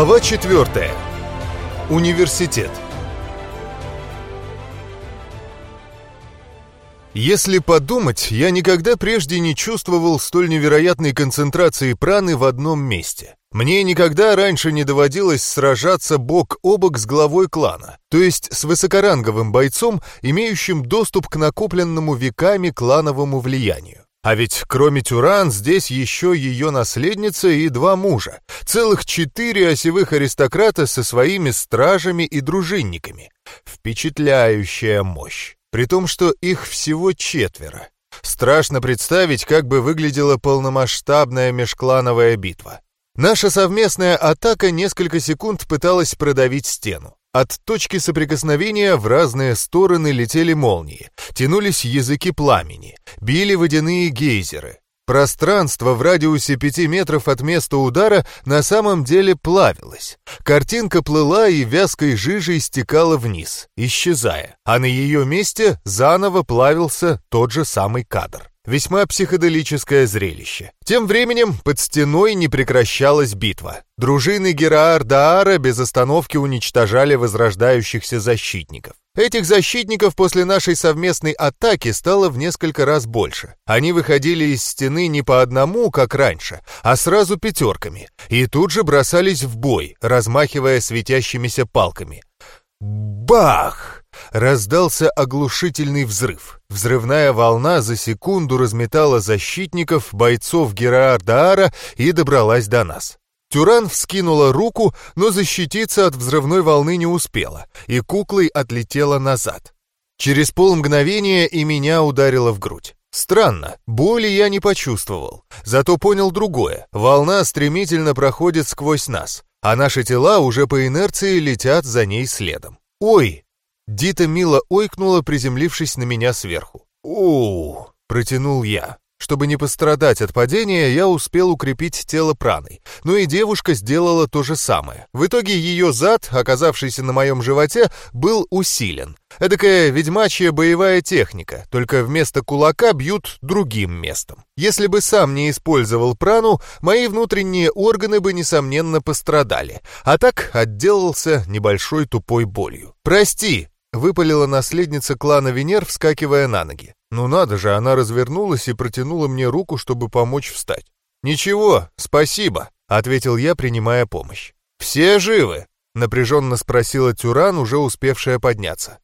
Глава 4. Университет. Если подумать, я никогда прежде не чувствовал столь невероятной концентрации праны в одном месте. Мне никогда раньше не доводилось сражаться бок о бок с главой клана, то есть с высокоранговым бойцом, имеющим доступ к накопленному веками клановому влиянию. А ведь кроме Тюран здесь еще ее наследница и два мужа. Целых четыре осевых аристократа со своими стражами и дружинниками. Впечатляющая мощь. При том, что их всего четверо. Страшно представить, как бы выглядела полномасштабная межклановая битва. Наша совместная атака несколько секунд пыталась продавить стену. От точки соприкосновения в разные стороны летели молнии, тянулись языки пламени, били водяные гейзеры. Пространство в радиусе пяти метров от места удара на самом деле плавилось. Картинка плыла и вязкой жижей стекала вниз, исчезая, а на ее месте заново плавился тот же самый кадр. Весьма психоделическое зрелище. Тем временем под стеной не прекращалась битва. Дружины Гераар-Даара без остановки уничтожали возрождающихся защитников. Этих защитников после нашей совместной атаки стало в несколько раз больше. Они выходили из стены не по одному, как раньше, а сразу пятерками, и тут же бросались в бой, размахивая светящимися палками. Бах! Раздался оглушительный взрыв. Взрывная волна за секунду разметала защитников, бойцов Гераардаара и добралась до нас. Тюран вскинула руку, но защититься от взрывной волны не успела, и куклой отлетела назад. Через полмгновения и меня ударило в грудь. Странно, боли я не почувствовал, зато понял другое. Волна стремительно проходит сквозь нас, а наши тела уже по инерции летят за ней следом. «Ой!» Дита мило ойкнула, приземлившись на меня сверху. у протянул я. Чтобы не пострадать от падения, я успел укрепить тело праной. Ну и девушка сделала то же самое. В итоге ее зад, оказавшийся на моем животе, был усилен. Эдакая ведьмачья боевая техника, только вместо кулака бьют другим местом. Если бы сам не использовал прану, мои внутренние органы бы, несомненно, пострадали. А так отделался небольшой тупой болью. «Прости!» Выпалила наследница клана Венер, вскакивая на ноги. Ну надо же, она развернулась и протянула мне руку, чтобы помочь встать. «Ничего, спасибо», — ответил я, принимая помощь. «Все живы?» — напряженно спросила Тюран, уже успевшая подняться.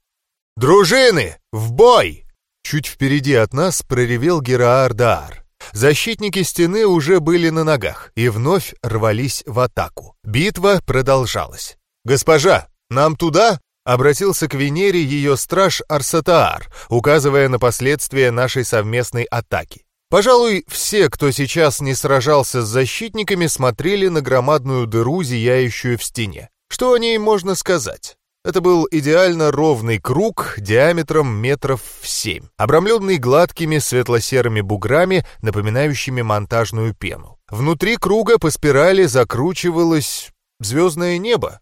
«Дружины! В бой!» Чуть впереди от нас проревел Гераар Даар. Защитники стены уже были на ногах и вновь рвались в атаку. Битва продолжалась. «Госпожа, нам туда?» Обратился к Венере ее страж Арсатаар, указывая на последствия нашей совместной атаки. Пожалуй, все, кто сейчас не сражался с защитниками, смотрели на громадную дыру, зияющую в стене. Что о ней можно сказать? Это был идеально ровный круг диаметром метров в семь, обрамленный гладкими светло-серыми буграми, напоминающими монтажную пену. Внутри круга по спирали закручивалось звездное небо.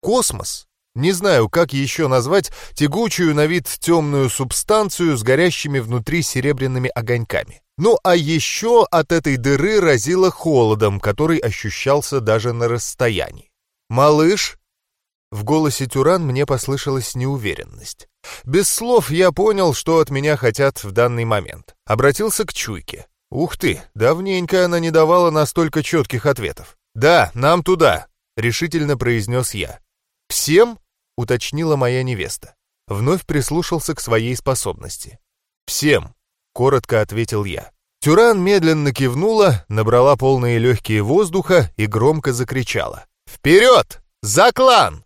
Космос. Не знаю, как еще назвать тягучую на вид темную субстанцию с горящими внутри серебряными огоньками. Ну а еще от этой дыры разило холодом, который ощущался даже на расстоянии. «Малыш?» В голосе Тюран мне послышалась неуверенность. Без слов я понял, что от меня хотят в данный момент. Обратился к Чуйке. «Ух ты, давненько она не давала настолько четких ответов». «Да, нам туда», — решительно произнес я. «Всем?» — уточнила моя невеста. Вновь прислушался к своей способности. «Всем», — коротко ответил я. Тюран медленно кивнула, набрала полные легкие воздуха и громко закричала. «Вперед! За клан!»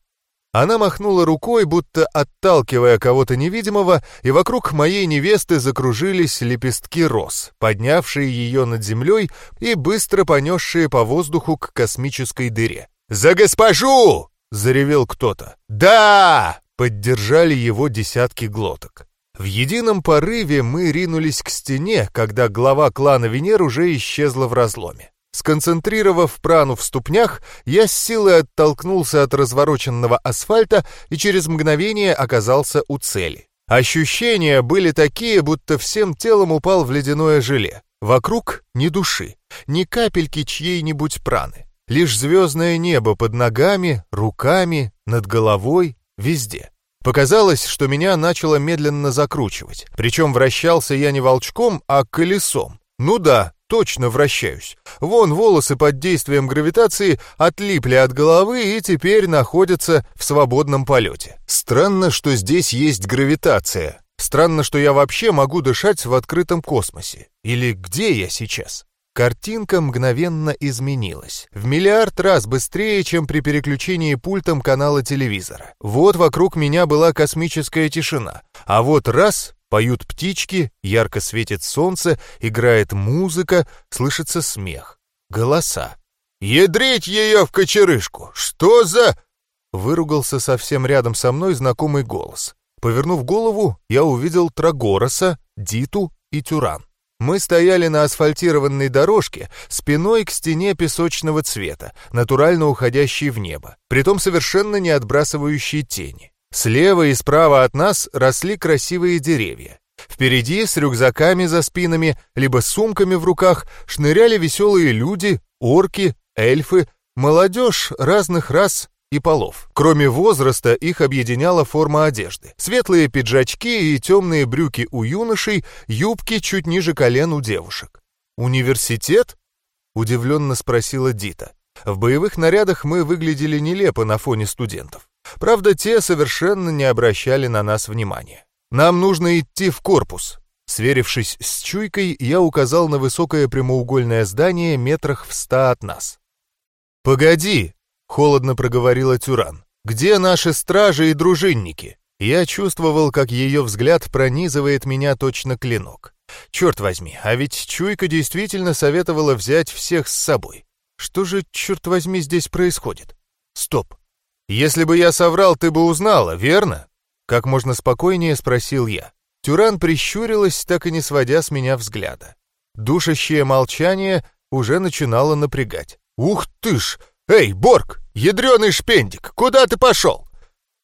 Она махнула рукой, будто отталкивая кого-то невидимого, и вокруг моей невесты закружились лепестки роз, поднявшие ее над землей и быстро понесшие по воздуху к космической дыре. «За госпожу!» — заревел кто-то. «Да!» — поддержали его десятки глоток. В едином порыве мы ринулись к стене, когда глава клана Венер уже исчезла в разломе. Сконцентрировав прану в ступнях, я с силой оттолкнулся от развороченного асфальта и через мгновение оказался у цели. Ощущения были такие, будто всем телом упал в ледяное желе. Вокруг ни души, ни капельки чьей-нибудь праны. Лишь звездное небо под ногами, руками, над головой, везде. Показалось, что меня начало медленно закручивать. Причем вращался я не волчком, а колесом. Ну да, точно вращаюсь. Вон волосы под действием гравитации отлипли от головы и теперь находятся в свободном полете. Странно, что здесь есть гравитация. Странно, что я вообще могу дышать в открытом космосе. Или где я сейчас? Картинка мгновенно изменилась. В миллиард раз быстрее, чем при переключении пультом канала телевизора. Вот вокруг меня была космическая тишина. А вот раз — поют птички, ярко светит солнце, играет музыка, слышится смех. Голоса. «Ядрить ее в кочерышку! Что за...» Выругался совсем рядом со мной знакомый голос. Повернув голову, я увидел Трагороса, Диту и Тюран. Мы стояли на асфальтированной дорожке спиной к стене песочного цвета, натурально уходящей в небо, притом совершенно не отбрасывающей тени. Слева и справа от нас росли красивые деревья. Впереди с рюкзаками за спинами, либо сумками в руках, шныряли веселые люди, орки, эльфы, молодежь разных рас и полов. Кроме возраста, их объединяла форма одежды. Светлые пиджачки и темные брюки у юношей, юбки чуть ниже колен у девушек. «Университет?» — удивленно спросила Дита. В боевых нарядах мы выглядели нелепо на фоне студентов. Правда, те совершенно не обращали на нас внимания. «Нам нужно идти в корпус». Сверившись с чуйкой, я указал на высокое прямоугольное здание метрах в ста от нас. «Погоди!» — холодно проговорила Тюран. «Где наши стражи и дружинники?» Я чувствовал, как ее взгляд пронизывает меня точно клинок. Черт возьми, а ведь Чуйка действительно советовала взять всех с собой. Что же, черт возьми, здесь происходит? Стоп. Если бы я соврал, ты бы узнала, верно? Как можно спокойнее спросил я. Тюран прищурилась, так и не сводя с меня взгляда. Душащее молчание уже начинало напрягать. «Ух ты ж! «Эй, Борг, ядреный шпендик, куда ты пошел?»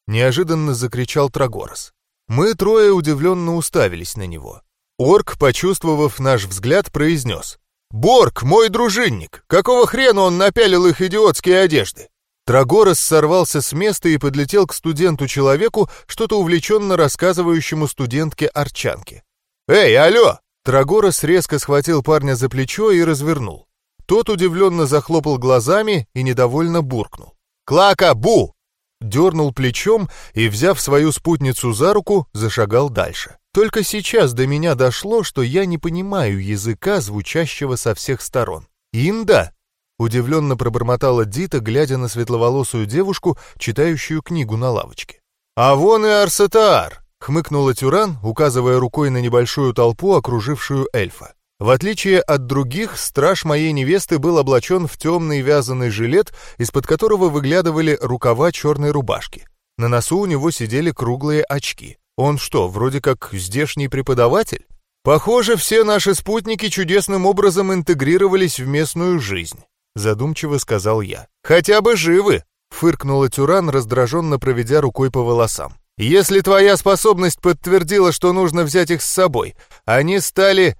Неожиданно закричал Трагорос. Мы трое удивленно уставились на него. Орк, почувствовав наш взгляд, произнес. «Борг, мой дружинник! Какого хрена он напялил их идиотские одежды?» Трагорос сорвался с места и подлетел к студенту-человеку, что-то увлеченно рассказывающему студентке Арчанке. «Эй, алло!» Трагорос резко схватил парня за плечо и развернул. Тот удивленно захлопал глазами и недовольно буркнул. «Клака, бу!» Дернул плечом и, взяв свою спутницу за руку, зашагал дальше. Только сейчас до меня дошло, что я не понимаю языка, звучащего со всех сторон. «Инда!» — удивленно пробормотала Дита, глядя на светловолосую девушку, читающую книгу на лавочке. «А вон и Арсетаар!» — хмыкнула Тюран, указывая рукой на небольшую толпу, окружившую эльфа. В отличие от других, страж моей невесты был облачен в темный вязаный жилет, из-под которого выглядывали рукава черной рубашки. На носу у него сидели круглые очки. Он что, вроде как здешний преподаватель? Похоже, все наши спутники чудесным образом интегрировались в местную жизнь, задумчиво сказал я. Хотя бы живы, фыркнула Тюран, раздраженно проведя рукой по волосам. Если твоя способность подтвердила, что нужно взять их с собой, они стали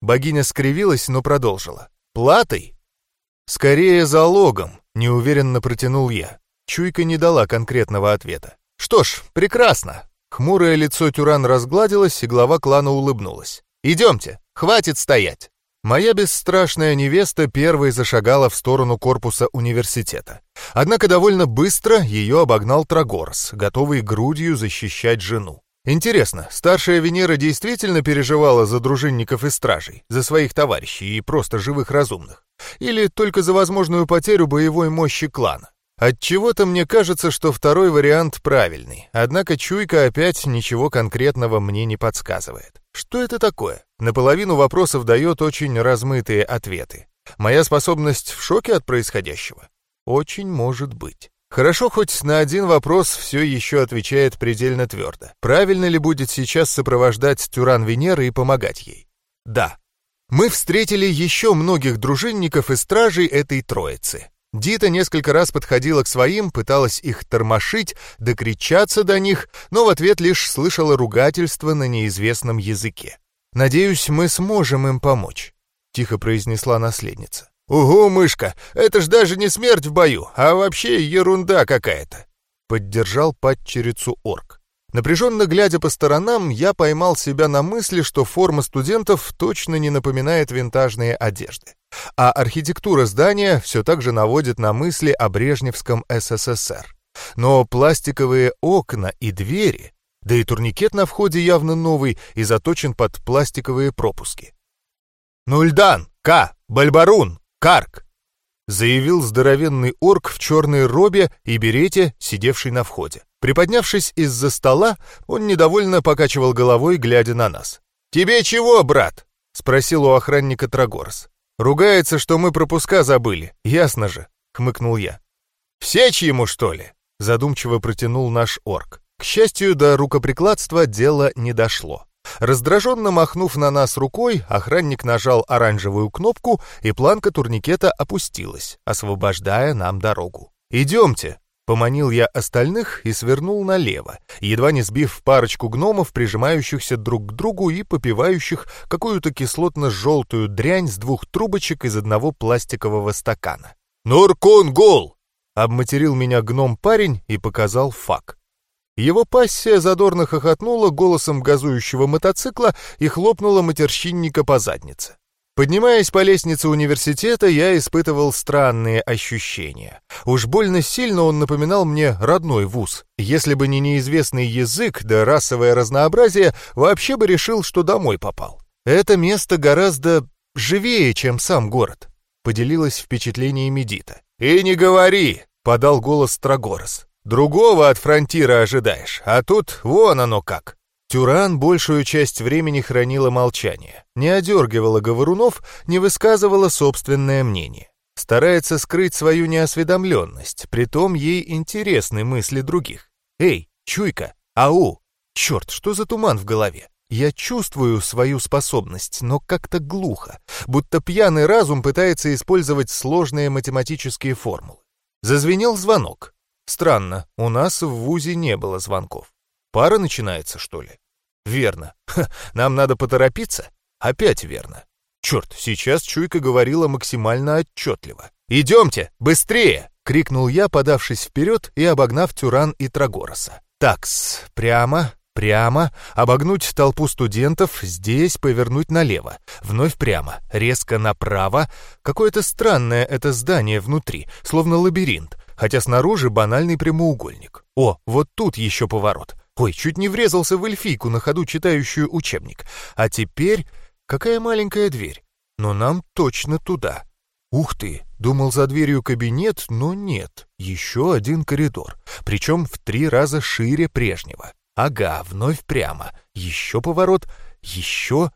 Богиня скривилась, но продолжила. «Платой?» «Скорее залогом», — неуверенно протянул я. Чуйка не дала конкретного ответа. «Что ж, прекрасно». Хмурое лицо Тюран разгладилось, и глава клана улыбнулась. «Идемте, хватит стоять». Моя бесстрашная невеста первой зашагала в сторону корпуса университета. Однако довольно быстро ее обогнал Трагорс, готовый грудью защищать жену. Интересно, старшая Венера действительно переживала за дружинников и стражей, за своих товарищей и просто живых разумных? Или только за возможную потерю боевой мощи клана? Отчего-то мне кажется, что второй вариант правильный, однако чуйка опять ничего конкретного мне не подсказывает. Что это такое? Наполовину вопросов дает очень размытые ответы. Моя способность в шоке от происходящего? Очень может быть. Хорошо, хоть на один вопрос все еще отвечает предельно твердо. Правильно ли будет сейчас сопровождать Тюран Венеры и помогать ей? Да. Мы встретили еще многих дружинников и стражей этой троицы. Дита несколько раз подходила к своим, пыталась их тормошить, докричаться до них, но в ответ лишь слышала ругательство на неизвестном языке. «Надеюсь, мы сможем им помочь», — тихо произнесла наследница. «Угу, мышка, это ж даже не смерть в бою, а вообще ерунда какая-то», — поддержал падчерицу орк. Напряженно глядя по сторонам, я поймал себя на мысли, что форма студентов точно не напоминает винтажные одежды. А архитектура здания все так же наводит на мысли о Брежневском СССР. Но пластиковые окна и двери, да и турникет на входе явно новый и заточен под пластиковые пропуски. «Нульдан! К! Бальбарун! Карк!» заявил здоровенный орк в черной робе и берете, сидевший на входе. Приподнявшись из-за стола, он недовольно покачивал головой, глядя на нас. «Тебе чего, брат?» — спросил у охранника Трагорс. «Ругается, что мы пропуска забыли, ясно же», — хмыкнул я. «Всечь ему, что ли?» — задумчиво протянул наш орк. К счастью, до рукоприкладства дело не дошло. Раздраженно махнув на нас рукой, охранник нажал оранжевую кнопку, и планка турникета опустилась, освобождая нам дорогу. «Идемте!» — поманил я остальных и свернул налево, едва не сбив парочку гномов, прижимающихся друг к другу и попивающих какую-то кислотно-желтую дрянь с двух трубочек из одного пластикового стакана. «Нуркун гул!» — обматерил меня гном-парень и показал фак. Его пассия задорно хохотнула голосом газующего мотоцикла и хлопнула матерщинника по заднице. Поднимаясь по лестнице университета, я испытывал странные ощущения. Уж больно сильно он напоминал мне родной вуз. Если бы не неизвестный язык да расовое разнообразие, вообще бы решил, что домой попал. Это место гораздо живее, чем сам город, поделилась впечатлениями Дита. «И не говори!» — подал голос Трагорос. Другого от фронтира ожидаешь, а тут вон оно как. Тюран большую часть времени хранила молчание, не одергивала говорунов, не высказывала собственное мнение. Старается скрыть свою неосведомленность, притом ей интересны мысли других. «Эй, чуйка! Ау! Черт, что за туман в голове? Я чувствую свою способность, но как-то глухо, будто пьяный разум пытается использовать сложные математические формулы. Зазвенел звонок. Странно, у нас в ВУЗе не было звонков. Пара начинается, что ли? Верно. Ха, нам надо поторопиться? Опять верно. Черт, сейчас Чуйка говорила максимально отчетливо. «Идемте, быстрее!» — крикнул я, подавшись вперед и обогнав Тюран и Трагороса. «Такс, прямо, прямо, обогнуть толпу студентов, здесь повернуть налево, вновь прямо, резко направо. Какое-то странное это здание внутри, словно лабиринт, хотя снаружи банальный прямоугольник. О, вот тут еще поворот. Ой, чуть не врезался в эльфийку на ходу, читающую учебник. А теперь какая маленькая дверь. Но нам точно туда. Ух ты, думал за дверью кабинет, но нет. Еще один коридор, причем в три раза шире прежнего. Ага, вновь прямо. Еще поворот, еще...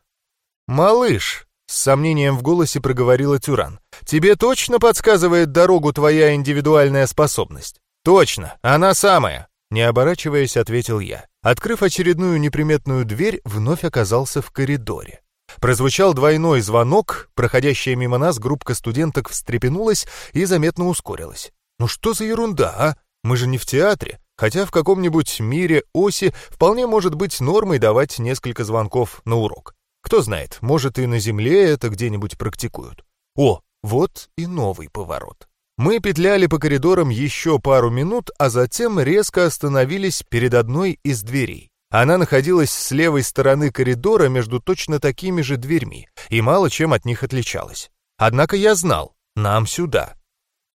«Малыш!» — с сомнением в голосе проговорила Тюран. Тебе точно подсказывает дорогу твоя индивидуальная способность? Точно, она самая. Не оборачиваясь, ответил я. Открыв очередную неприметную дверь, вновь оказался в коридоре. Прозвучал двойной звонок, проходящая мимо нас группка студенток встрепенулась и заметно ускорилась. Ну что за ерунда, а? Мы же не в театре, хотя в каком-нибудь мире оси вполне может быть нормой давать несколько звонков на урок. Кто знает, может и на Земле это где-нибудь практикуют. О, вот и новый поворот. Мы петляли по коридорам еще пару минут, а затем резко остановились перед одной из дверей. Она находилась с левой стороны коридора между точно такими же дверьми и мало чем от них отличалась. Однако я знал, нам сюда.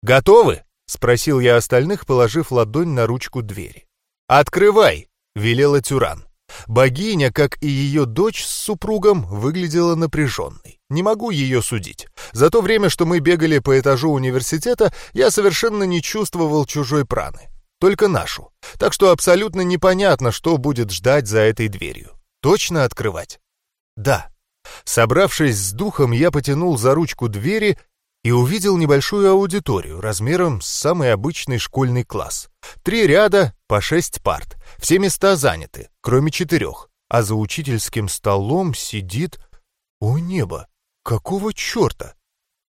«Готовы?» — спросил я остальных, положив ладонь на ручку двери. «Открывай!» — велела Тюран. Богиня, как и ее дочь с супругом, выглядела напряженной. Не могу ее судить. За то время, что мы бегали по этажу университета, я совершенно не чувствовал чужой праны. Только нашу. Так что абсолютно непонятно, что будет ждать за этой дверью. Точно открывать? Да. Собравшись с духом, я потянул за ручку двери и увидел небольшую аудиторию размером с самый обычный школьный класс. Три ряда по шесть парт. Все места заняты, кроме четырех. А за учительским столом сидит... О небо! Какого черта?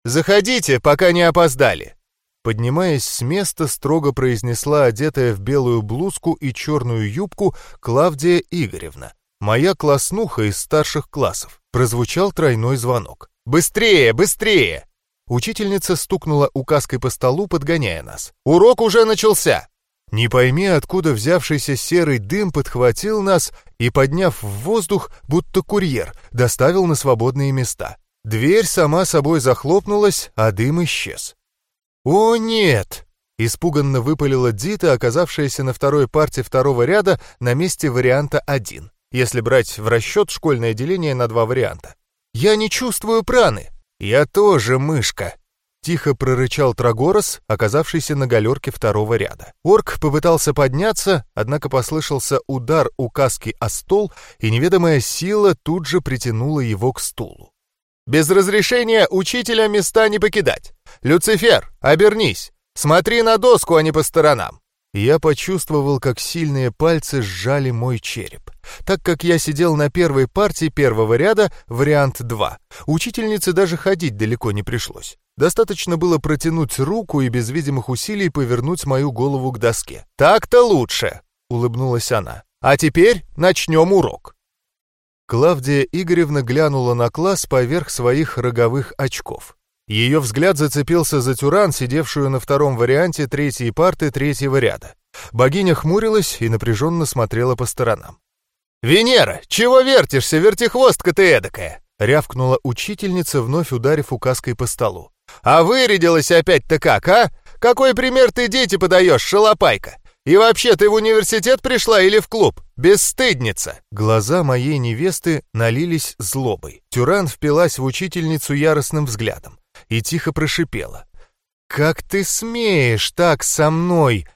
«Заходите, пока не опоздали!» Поднимаясь с места, строго произнесла одетая в белую блузку и черную юбку Клавдия Игоревна. Моя класснуха из старших классов. Прозвучал тройной звонок. «Быстрее, быстрее!» Учительница стукнула указкой по столу, подгоняя нас. «Урок уже начался!» Не пойми, откуда взявшийся серый дым подхватил нас и, подняв в воздух, будто курьер, доставил на свободные места. Дверь сама собой захлопнулась, а дым исчез. «О, нет!» — испуганно выпалила Дита, оказавшаяся на второй парте второго ряда на месте варианта 1, если брать в расчет школьное деление на два варианта. «Я не чувствую праны!» «Я тоже мышка!» Тихо прорычал Трагорос, оказавшийся на галерке второго ряда. Орк попытался подняться, однако послышался удар указки о стол, и неведомая сила тут же притянула его к стулу. «Без разрешения учителя места не покидать! Люцифер, обернись! Смотри на доску, а не по сторонам!» Я почувствовал, как сильные пальцы сжали мой череп. Так как я сидел на первой партии первого ряда, вариант 2, учительнице даже ходить далеко не пришлось. Достаточно было протянуть руку и без видимых усилий повернуть мою голову к доске. «Так-то лучше!» — улыбнулась она. «А теперь начнем урок!» Клавдия Игоревна глянула на класс поверх своих роговых очков. Ее взгляд зацепился за тюран, сидевшую на втором варианте третьей парты третьего ряда. Богиня хмурилась и напряженно смотрела по сторонам. «Венера, чего вертишься, вертихвостка ты эдакая?» — рявкнула учительница, вновь ударив указкой по столу. «А вырядилась опять-то как, а? Какой пример ты дети подаешь, шалопайка? И вообще, ты в университет пришла или в клуб? Бесстыдница!» Глаза моей невесты налились злобой. Тюран впилась в учительницу яростным взглядом и тихо прошипела. «Как ты смеешь так со мной?»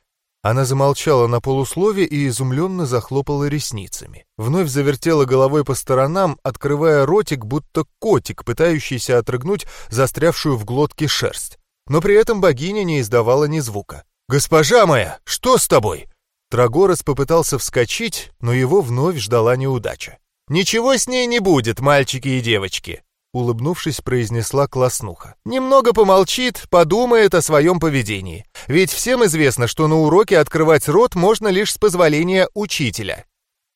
Она замолчала на полуслове и изумленно захлопала ресницами. Вновь завертела головой по сторонам, открывая ротик, будто котик, пытающийся отрыгнуть застрявшую в глотке шерсть. Но при этом богиня не издавала ни звука. «Госпожа моя, что с тобой?» Трагорос попытался вскочить, но его вновь ждала неудача. «Ничего с ней не будет, мальчики и девочки улыбнувшись, произнесла класснуха. «Немного помолчит, подумает о своем поведении. Ведь всем известно, что на уроке открывать рот можно лишь с позволения учителя».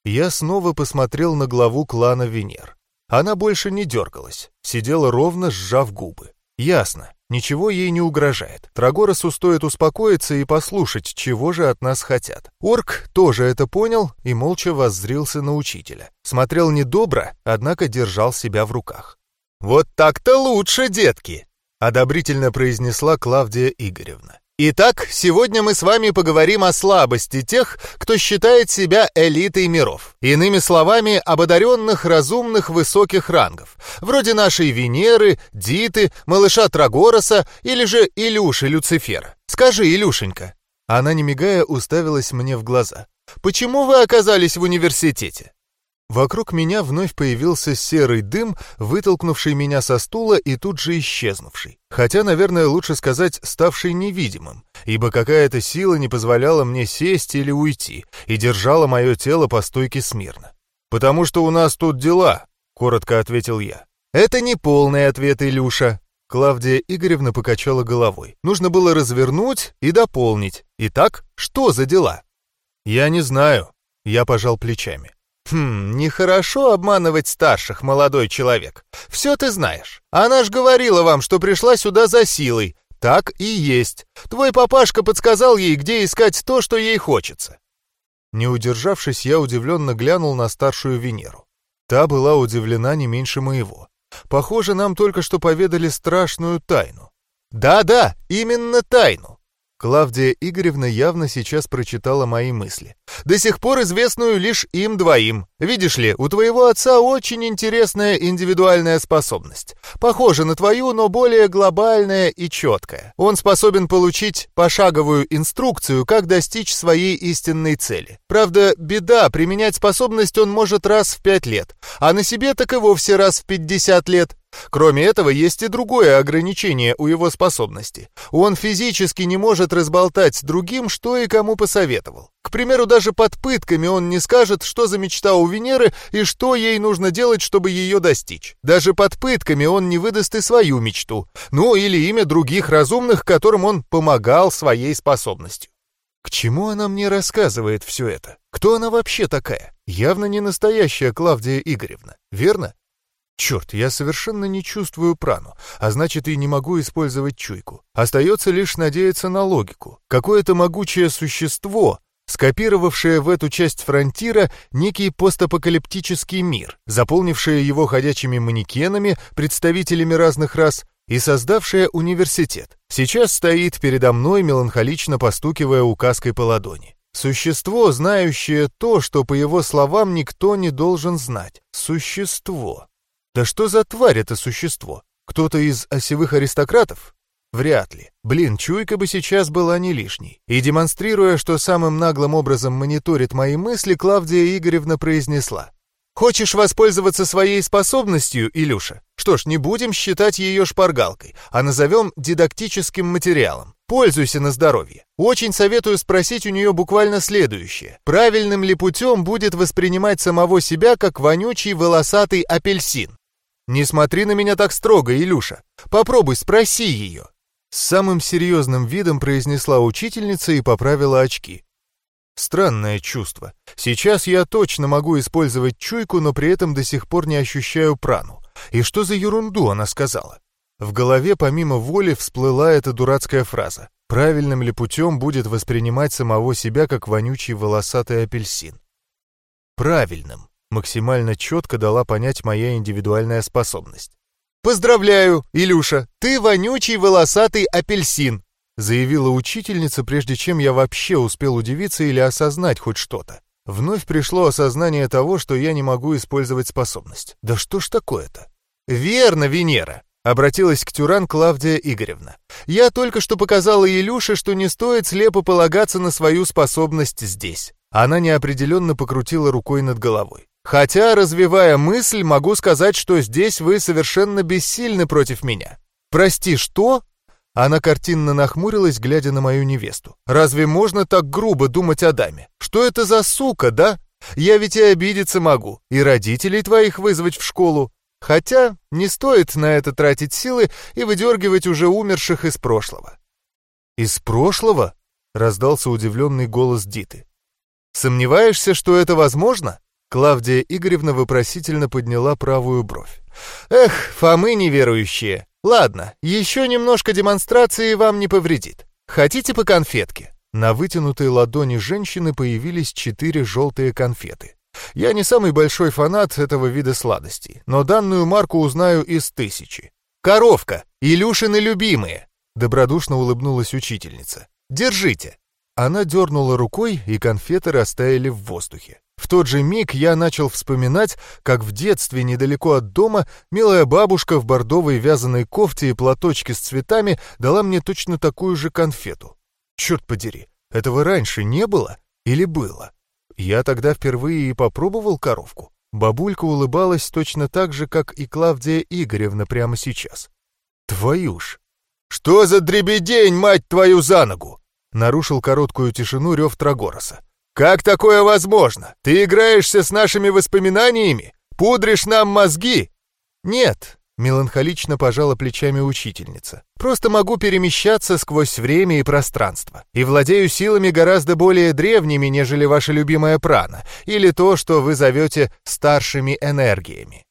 Я снова посмотрел на главу клана Венер. Она больше не дергалась, сидела ровно, сжав губы. Ясно, ничего ей не угрожает. Трагоросу стоит успокоиться и послушать, чего же от нас хотят. Орк тоже это понял и молча воззрился на учителя. Смотрел недобро, однако держал себя в руках. «Вот так-то лучше, детки!» — одобрительно произнесла Клавдия Игоревна. Итак, сегодня мы с вами поговорим о слабости тех, кто считает себя элитой миров. Иными словами, об одаренных, разумных, высоких рангов. Вроде нашей Венеры, Диты, малыша Трагороса или же Илюши Люцифера. Скажи, Илюшенька. Она, не мигая, уставилась мне в глаза. Почему вы оказались в университете? Вокруг меня вновь появился серый дым, вытолкнувший меня со стула и тут же исчезнувший. Хотя, наверное, лучше сказать, ставший невидимым, ибо какая-то сила не позволяла мне сесть или уйти и держала мое тело по стойке смирно. «Потому что у нас тут дела», — коротко ответил я. «Это не полный ответ, Илюша», Клавдия Игоревна покачала головой. Нужно было развернуть и дополнить. Итак, что за дела? Я не знаю. Я пожал плечами. «Хм, нехорошо обманывать старших, молодой человек. Все ты знаешь. Она ж говорила вам, что пришла сюда за силой. Так и есть. Твой папашка подсказал ей, где искать то, что ей хочется». Не удержавшись, я удивленно глянул на старшую Венеру. Та была удивлена не меньше моего. Похоже, нам только что поведали страшную тайну. Да-да, именно тайну. Клавдия Игоревна явно сейчас прочитала мои мысли. «До сих пор известную лишь им двоим. Видишь ли, у твоего отца очень интересная индивидуальная способность. Похожа на твою, но более глобальная и четкая. Он способен получить пошаговую инструкцию, как достичь своей истинной цели. Правда, беда, применять способность он может раз в пять лет, а на себе так и вовсе раз в пятьдесят лет. Кроме этого, есть и другое ограничение у его способности. Он физически не может разболтать другим, что и кому посоветовал. К примеру, даже под пытками он не скажет, что за мечта у Венеры и что ей нужно делать, чтобы ее достичь. Даже под пытками он не выдаст и свою мечту. Ну, или имя других разумных, которым он помогал своей способностью. К чему она мне рассказывает все это? Кто она вообще такая? Явно не настоящая Клавдия Игоревна, верно? Черт, я совершенно не чувствую прану, а значит и не могу использовать чуйку. Остается лишь надеяться на логику. Какое-то могучее существо, скопировавшее в эту часть фронтира некий постапокалиптический мир, заполнившее его ходячими манекенами, представителями разных рас, и создавшее университет, сейчас стоит передо мной, меланхолично постукивая указкой по ладони. Существо, знающее то, что, по его словам, никто не должен знать. Существо. Да что за тварь это существо? Кто-то из осевых аристократов? Вряд ли. Блин, чуйка бы сейчас была не лишней. И демонстрируя, что самым наглым образом мониторит мои мысли, Клавдия Игоревна произнесла. «Хочешь воспользоваться своей способностью, Илюша? Что ж, не будем считать ее шпаргалкой, а назовем дидактическим материалом. Пользуйся на здоровье. Очень советую спросить у нее буквально следующее. Правильным ли путем будет воспринимать самого себя как вонючий волосатый апельсин? «Не смотри на меня так строго, Илюша. Попробуй, спроси ее». С самым серьезным видом произнесла учительница и поправила очки. Странное чувство. Сейчас я точно могу использовать чуйку, но при этом до сих пор не ощущаю прану. И что за ерунду она сказала? В голове помимо воли всплыла эта дурацкая фраза. Правильным ли путем будет воспринимать самого себя как вонючий волосатый апельсин? Правильным максимально четко дала понять моя индивидуальная способность. «Поздравляю, Илюша, ты вонючий волосатый апельсин!» заявила учительница, прежде чем я вообще успел удивиться или осознать хоть что-то. Вновь пришло осознание того, что я не могу использовать способность. Да что ж такое-то? «Верно, Венера!» — обратилась к Тюран Клавдия Игоревна. «Я только что показала Илюше, что не стоит слепо полагаться на свою способность здесь». Она неопределенно покрутила рукой над головой. Хотя, развивая мысль, могу сказать, что здесь вы совершенно бессильны против меня. Прости, что? Она картинно нахмурилась, глядя на мою невесту. Разве можно так грубо думать о даме? Что это за сука, да? Я ведь и обидеться могу, и родителей твоих вызвать в школу. Хотя не стоит на это тратить силы и выдергивать уже умерших из прошлого. «Из прошлого?» — раздался удивленный голос Диты. «Сомневаешься, что это возможно?» Клавдия Игоревна вопросительно подняла правую бровь. «Эх, Фомы неверующие! Ладно, еще немножко демонстрации вам не повредит. Хотите по конфетке?» На вытянутой ладони женщины появились четыре желтые конфеты. Я не самый большой фанат этого вида сладостей, но данную марку узнаю из тысячи. «Коровка! Илюшины любимые!» Добродушно улыбнулась учительница. «Держите!» Она дернула рукой, и конфеты растаяли в воздухе. В тот же миг я начал вспоминать, как в детстве недалеко от дома милая бабушка в бордовой вязаной кофте и платочке с цветами дала мне точно такую же конфету. Черт подери, этого раньше не было или было? Я тогда впервые и попробовал коровку. Бабулька улыбалась точно так же, как и Клавдия Игоревна прямо сейчас. Твою ж! «Что за дребедень, мать твою, за ногу?» Нарушил короткую тишину рев Трагороса. «Как такое возможно? Ты играешься с нашими воспоминаниями? Пудришь нам мозги?» «Нет», — меланхолично пожала плечами учительница. «Просто могу перемещаться сквозь время и пространство. И владею силами гораздо более древними, нежели ваша любимая прана, или то, что вы зовете старшими энергиями.